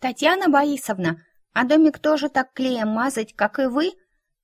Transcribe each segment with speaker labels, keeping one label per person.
Speaker 1: «Татьяна Борисовна, а домик тоже так клеем мазать, как и вы?»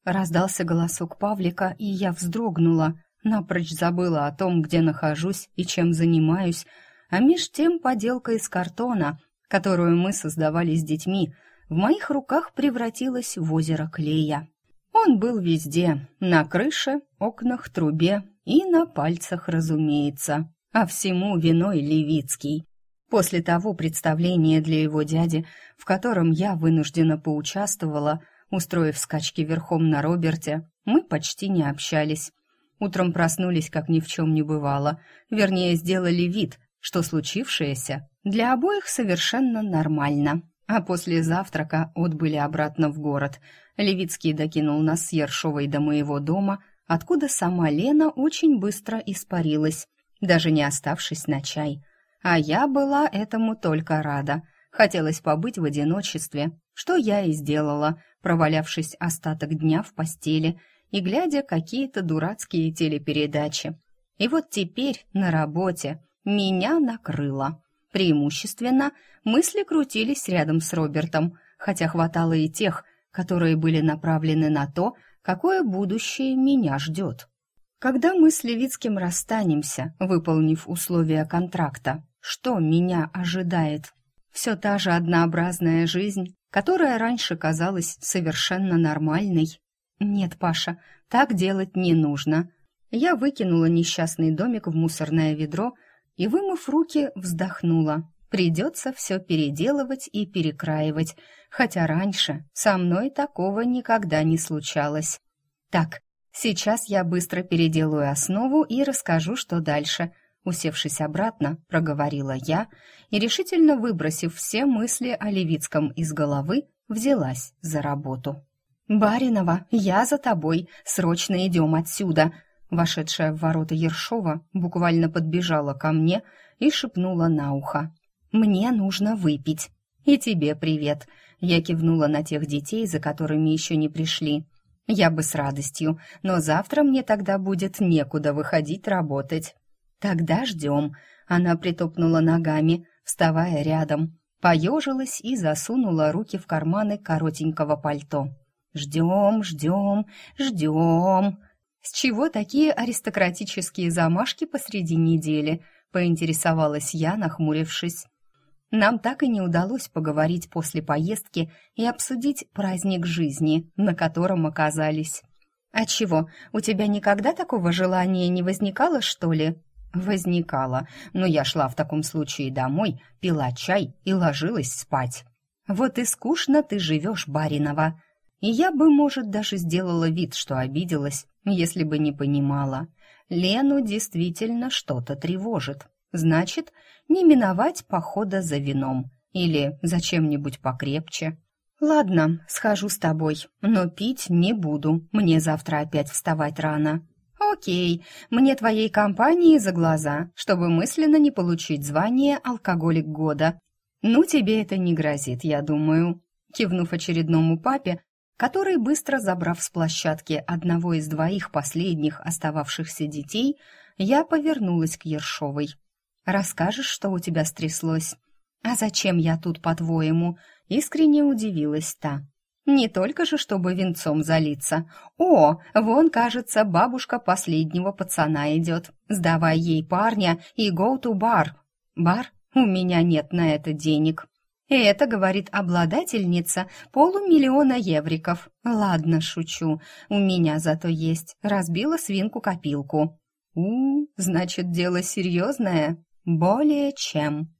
Speaker 1: Раздался голосок Павлика, и я вздрогнула, напрочь забыла о том, где нахожусь и чем занимаюсь, а меж тем поделка из картона, которую мы создавали с детьми, в моих руках превратилась в озеро клея. Он был везде, на крыше, окнах, трубе и на пальцах, разумеется, а всему виной Левицкий. После того представления для его дяди, в котором я вынуждена поучаствовала, устроив скачки верхом на Роберте, мы почти не общались. Утром проснулись, как ни в чем не бывало, вернее, сделали вид, что случившееся для обоих совершенно нормально. А после завтрака отбыли обратно в город. Левицкий докинул нас с Ершовой до моего дома, откуда сама Лена очень быстро испарилась, даже не оставшись на чай – а я была этому только рада. Хотелось побыть в одиночестве, что я и сделала, провалявшись остаток дня в постели и глядя какие-то дурацкие телепередачи. И вот теперь на работе меня накрыло. Преимущественно мысли крутились рядом с Робертом, хотя хватало и тех, которые были направлены на то, какое будущее меня ждет. Когда мы с Левицким расстанемся, выполнив условия контракта, что меня ожидает. Все та же однообразная жизнь, которая раньше казалась совершенно нормальной. Нет, Паша, так делать не нужно. Я выкинула несчастный домик в мусорное ведро и, вымыв руки, вздохнула. Придется все переделывать и перекраивать, хотя раньше со мной такого никогда не случалось. Так, сейчас я быстро переделаю основу и расскажу, что дальше. Усевшись обратно, проговорила я и, решительно выбросив все мысли о Левицком из головы, взялась за работу. «Баринова, я за тобой, срочно идем отсюда!» Вошедшая в ворота Ершова буквально подбежала ко мне и шепнула на ухо. «Мне нужно выпить. И тебе привет!» Я кивнула на тех детей, за которыми еще не пришли. «Я бы с радостью, но завтра мне тогда будет некуда выходить работать». «Тогда ждем», — она притопнула ногами, вставая рядом, поежилась и засунула руки в карманы коротенького пальто. «Ждем, ждем, ждем». «С чего такие аристократические замашки посреди недели?» — поинтересовалась я, нахмурившись. Нам так и не удалось поговорить после поездки и обсудить праздник жизни, на котором оказались. «А чего, у тебя никогда такого желания не возникало, что ли?» Возникала, но я шла в таком случае домой, пила чай и ложилась спать. Вот и скучно ты живешь, Баринова. И я бы, может, даже сделала вид, что обиделась, если бы не понимала. Лену действительно что-то тревожит. Значит, не миновать похода за вином или за чем-нибудь покрепче. Ладно, схожу с тобой, но пить не буду. Мне завтра опять вставать рано. «Окей, мне твоей компании за глаза, чтобы мысленно не получить звание «Алкоголик года». Ну, тебе это не грозит, я думаю». Кивнув очередному папе, который, быстро забрав с площадки одного из двоих последних остававшихся детей, я повернулась к Ершовой. «Расскажешь, что у тебя стряслось?» «А зачем я тут, по-твоему?» — искренне удивилась та. Не только же, чтобы венцом залиться. О, вон, кажется, бабушка последнего пацана идет. Сдавай ей парня и go to бар. Бар? У меня нет на это денег. Это, говорит обладательница, полумиллиона евриков. Ладно, шучу. У меня зато есть. Разбила свинку-копилку. У, значит, дело серьезное? Более чем.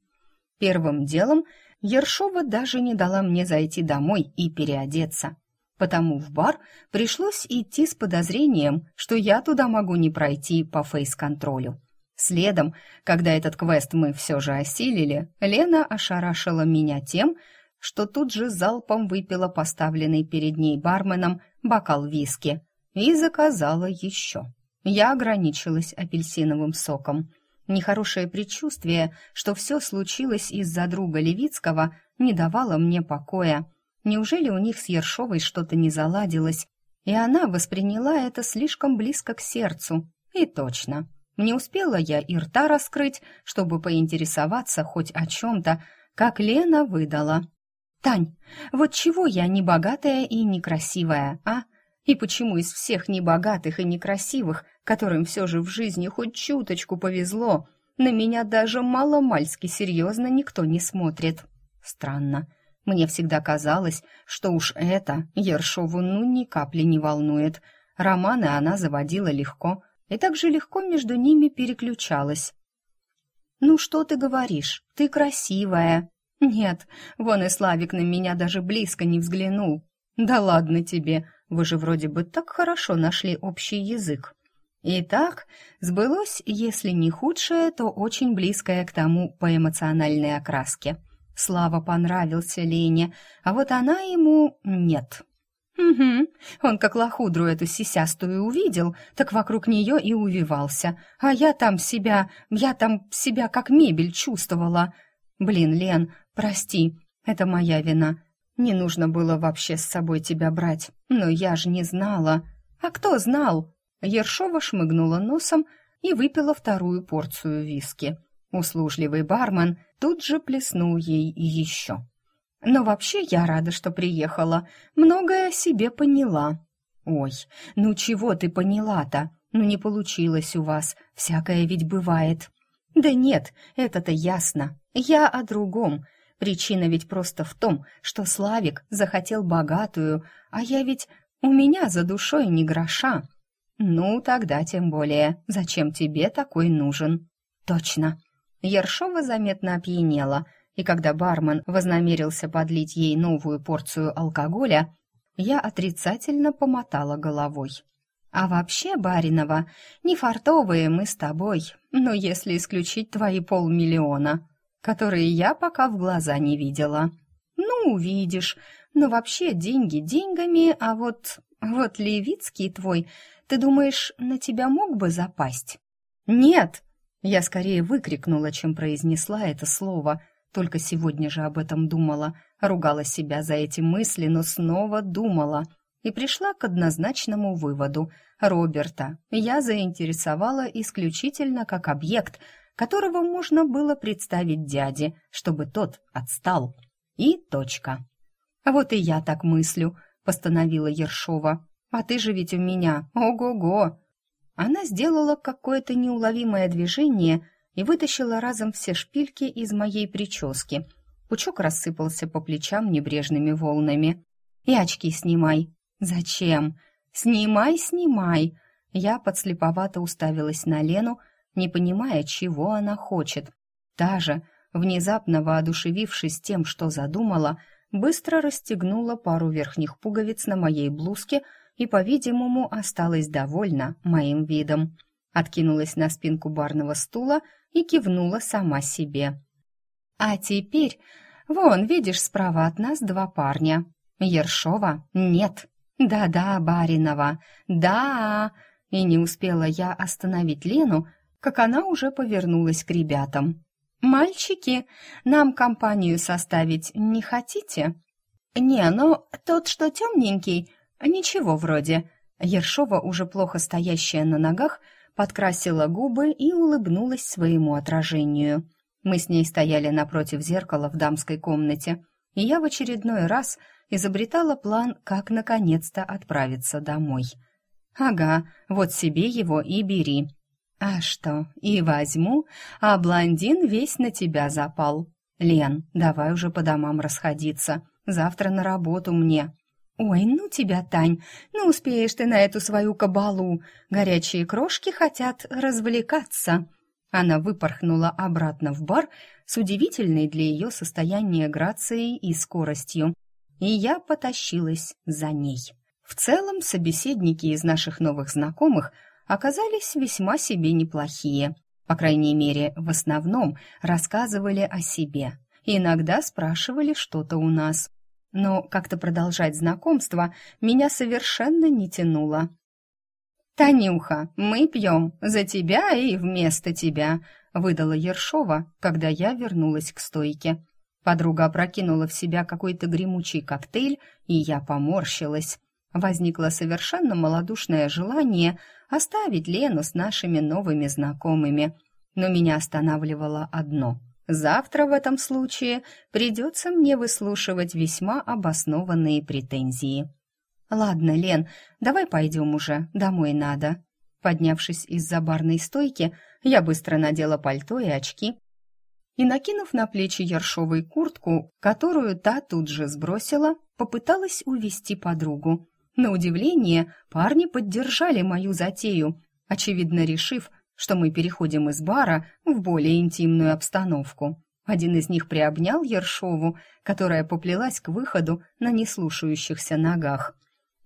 Speaker 1: Первым делом Ершова даже не дала мне зайти домой и переодеться. Потому в бар пришлось идти с подозрением, что я туда могу не пройти по фейс-контролю. Следом, когда этот квест мы все же осилили, Лена ошарашила меня тем, что тут же залпом выпила поставленный перед ней барменом бокал виски и заказала еще. Я ограничилась апельсиновым соком – Нехорошее предчувствие, что все случилось из-за друга Левицкого, не давало мне покоя. Неужели у них с Ершовой что-то не заладилось, и она восприняла это слишком близко к сердцу? И точно. Не успела я и рта раскрыть, чтобы поинтересоваться хоть о чем-то, как Лена выдала. Тань, вот чего я не богатая и некрасивая, а? И почему из всех небогатых и некрасивых, которым все же в жизни хоть чуточку повезло, на меня даже маломальски серьезно никто не смотрит? Странно. Мне всегда казалось, что уж это Ершову ну ни капли не волнует. Романы она заводила легко, и так же легко между ними переключалась. «Ну что ты говоришь? Ты красивая!» «Нет, вон и Славик на меня даже близко не взглянул. Да ладно тебе, вы же вроде бы так хорошо нашли общий язык». Итак, сбылось, если не худшее, то очень близкое к тому по эмоциональной окраске. Слава понравился Лене, а вот она ему нет. Угу, он как лохудру эту сисястую увидел, так вокруг нее и увивался. А я там себя, я там себя как мебель чувствовала. Блин, Лен, прости, это моя вина. Не нужно было вообще с собой тебя брать, но я же не знала. А кто знал? Ершова шмыгнула носом и выпила вторую порцию виски. Услужливый бармен тут же плеснул ей еще. «Но вообще я рада, что приехала. Многое о себе поняла». «Ой, ну чего ты поняла-то? Ну не получилось у вас. Всякое ведь бывает». «Да нет, это-то ясно. Я о другом. Причина ведь просто в том, что Славик захотел богатую, а я ведь... У меня за душой не гроша». «Ну, тогда тем более. Зачем тебе такой нужен?» «Точно. Ершова заметно опьянела, и когда бармен вознамерился подлить ей новую порцию алкоголя, я отрицательно помотала головой. «А вообще, Баринова, не фартовые мы с тобой, но если исключить твои полмиллиона, которые я пока в глаза не видела. Ну, увидишь, но вообще деньги деньгами, а вот... вот Левицкий твой, ты думаешь, на тебя мог бы запасть?» «Нет!» Я скорее выкрикнула, чем произнесла это слово. Только сегодня же об этом думала. Ругала себя за эти мысли, но снова думала. И пришла к однозначному выводу. Роберта я заинтересовала исключительно как объект, которого можно было представить дяде, чтобы тот отстал. И точка. «Вот и я так мыслю», — постановила Ершова. «А ты же ведь у меня, ого-го!» Она сделала какое-то неуловимое движение и вытащила разом все шпильки из моей прически. Пучок рассыпался по плечам небрежными волнами. «И очки снимай». «Зачем?» «Снимай, снимай!» Я подслеповато уставилась на Лену, не понимая, чего она хочет. Та же, внезапно воодушевившись тем, что задумала, быстро расстегнула пару верхних пуговиц на моей блузке и, по-видимому, осталась довольна моим видом. Откинулась на спинку барного стула и кивнула сама себе. «А теперь, вон, видишь, справа от нас два парня. Ершова нет. Да-да, Баринова, да!» И не успела я остановить Лену, как она уже повернулась к ребятам. «Мальчики, нам компанию составить не хотите?» «Не, ну, тот, что темненький, «Ничего вроде». Ершова, уже плохо стоящая на ногах, подкрасила губы и улыбнулась своему отражению. Мы с ней стояли напротив зеркала в дамской комнате, и я в очередной раз изобретала план, как наконец-то отправиться домой. «Ага, вот себе его и бери». «А что, и возьму, а блондин весь на тебя запал. Лен, давай уже по домам расходиться, завтра на работу мне». «Ой, ну тебя, Тань, ну успеешь ты на эту свою кабалу. Горячие крошки хотят развлекаться». Она выпорхнула обратно в бар с удивительной для ее состояния грацией и скоростью, и я потащилась за ней. В целом, собеседники из наших новых знакомых оказались весьма себе неплохие. По крайней мере, в основном рассказывали о себе. Иногда спрашивали что-то у нас – но как-то продолжать знакомство меня совершенно не тянуло. «Танюха, мы пьем за тебя и вместо тебя», — выдала Ершова, когда я вернулась к стойке. Подруга опрокинула в себя какой-то гремучий коктейль, и я поморщилась. Возникло совершенно малодушное желание оставить Лену с нашими новыми знакомыми. Но меня останавливало одно — Завтра в этом случае придется мне выслушивать весьма обоснованные претензии. «Ладно, Лен, давай пойдем уже, домой надо». Поднявшись из-за барной стойки, я быстро надела пальто и очки и, накинув на плечи ершовой куртку, которую та тут же сбросила, попыталась увести подругу. На удивление, парни поддержали мою затею, очевидно решив, что мы переходим из бара в более интимную обстановку. Один из них приобнял Ершову, которая поплелась к выходу на неслушающихся ногах.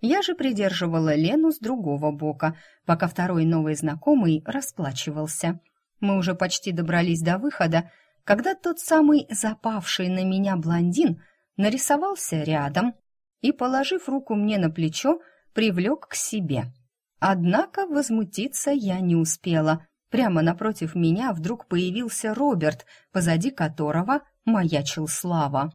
Speaker 1: Я же придерживала Лену с другого бока, пока второй новый знакомый расплачивался. Мы уже почти добрались до выхода, когда тот самый запавший на меня блондин нарисовался рядом и, положив руку мне на плечо, привлек к себе. Однако возмутиться я не успела. Прямо напротив меня вдруг появился Роберт, позади которого маячил Слава.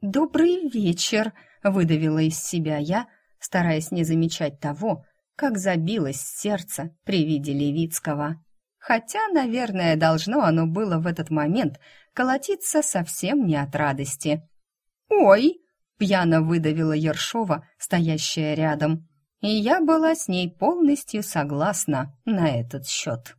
Speaker 1: «Добрый вечер!» — выдавила из себя я, стараясь не замечать того, как забилось сердце при виде Левицкого. Хотя, наверное, должно оно было в этот момент колотиться совсем не от радости. «Ой!» — пьяно выдавила Ершова, стоящая рядом. И я была с ней полностью согласна на этот счет.